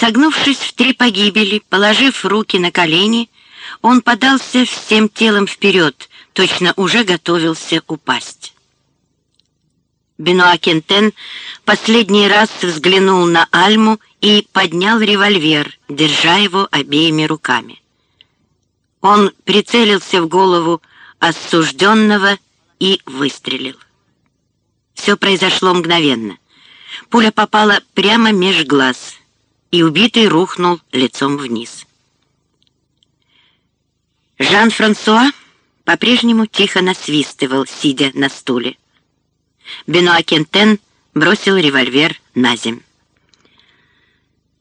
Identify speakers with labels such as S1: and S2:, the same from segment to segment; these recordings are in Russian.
S1: Согнувшись в три погибели, положив руки на колени, он подался всем телом вперед, точно уже готовился упасть. Бенуа Кентен последний раз взглянул на Альму и поднял револьвер, держа его обеими руками. Он прицелился в голову осужденного и выстрелил. Все произошло мгновенно. Пуля попала прямо меж глаз, и убитый рухнул лицом вниз. Жан-Франсуа по-прежнему тихо насвистывал, сидя на стуле. Бенуа Кентен бросил револьвер на земь.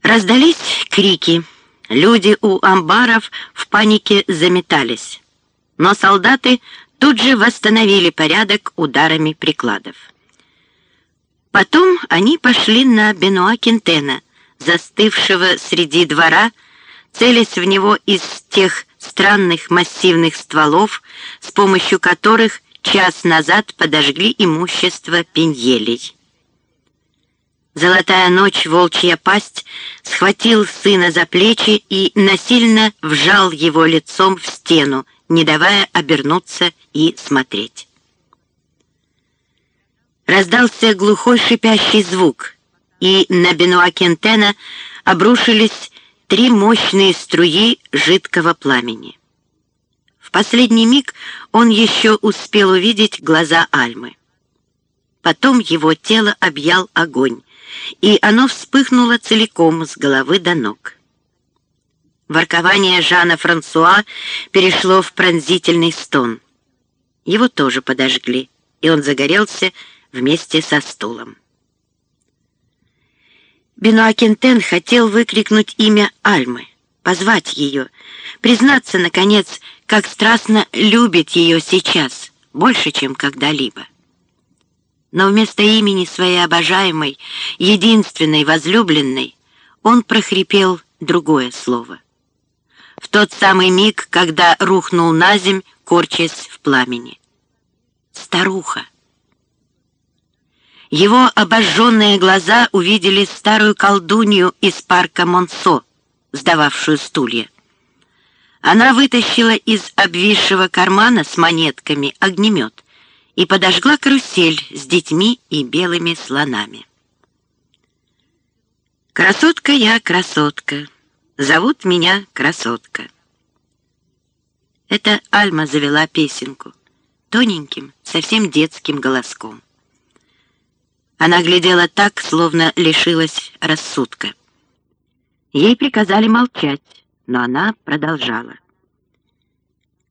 S1: Раздались крики. Люди у амбаров в панике заметались. Но солдаты тут же восстановили порядок ударами прикладов. Потом они пошли на Бенуа Кентена, застывшего среди двора, целясь в него из тех странных массивных стволов, с помощью которых час назад подожгли имущество пеньелей. Золотая ночь, волчья пасть, схватил сына за плечи и насильно вжал его лицом в стену, не давая обернуться и смотреть. Раздался глухой шипящий звук, и на Бенуа Кентена обрушились три мощные струи жидкого пламени. В последний миг он еще успел увидеть глаза Альмы. Потом его тело объял огонь, и оно вспыхнуло целиком с головы до ног. Воркование Жана Франсуа перешло в пронзительный стон. Его тоже подожгли, и он загорелся вместе со стулом. Бенуа Кентен хотел выкрикнуть имя Альмы, позвать ее, признаться, наконец, как страстно любит ее сейчас, больше, чем когда-либо. Но вместо имени своей обожаемой, единственной возлюбленной, он прохрипел другое слово. В тот самый миг, когда рухнул на земь, корчась в пламени. Старуха. Его обожженные глаза увидели старую колдунью из парка Монсо, сдававшую стулья. Она вытащила из обвисшего кармана с монетками огнемет и подожгла карусель с детьми и белыми слонами. «Красотка я, красотка, зовут меня красотка». Это Альма завела песенку, тоненьким, совсем детским голоском. Она глядела так, словно лишилась рассудка. Ей приказали молчать, но она продолжала.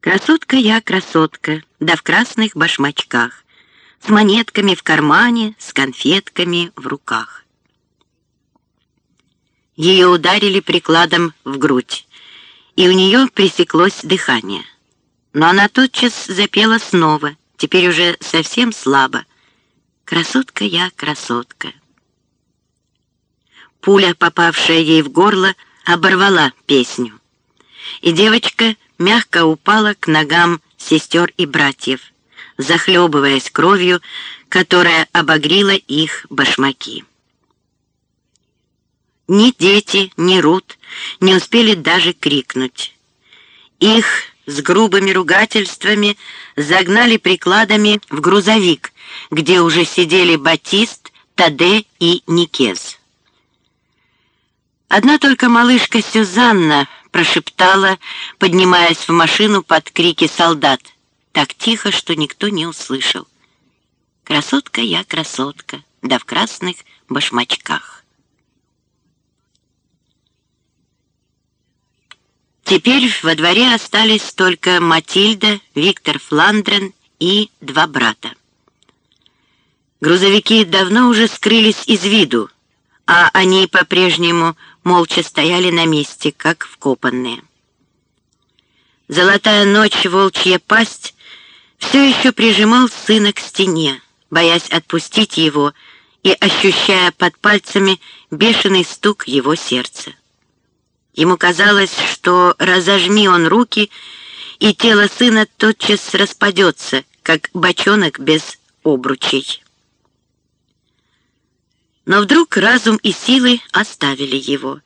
S1: «Красотка я, красотка, да в красных башмачках, с монетками в кармане, с конфетками в руках». Ее ударили прикладом в грудь, и у нее пресеклось дыхание. Но она тотчас запела снова, теперь уже совсем слабо, Красотка я, красотка. Пуля, попавшая ей в горло, оборвала песню. И девочка мягко упала к ногам сестер и братьев, захлебываясь кровью, которая обогрила их башмаки. Ни дети, ни Рут не успели даже крикнуть. Их с грубыми ругательствами загнали прикладами в грузовик, где уже сидели Батист, Таде и Никез. Одна только малышка Сюзанна прошептала, поднимаясь в машину под крики солдат, так тихо, что никто не услышал. «Красотка я, красотка, да в красных башмачках». Теперь во дворе остались только Матильда, Виктор Фландрен и два брата. Грузовики давно уже скрылись из виду, а они по-прежнему молча стояли на месте, как вкопанные. Золотая ночь, волчья пасть, все еще прижимал сына к стене, боясь отпустить его и ощущая под пальцами бешеный стук его сердца. Ему казалось, что разожми он руки, и тело сына тотчас распадется, как бочонок без обручей. Но вдруг разум и силы оставили его.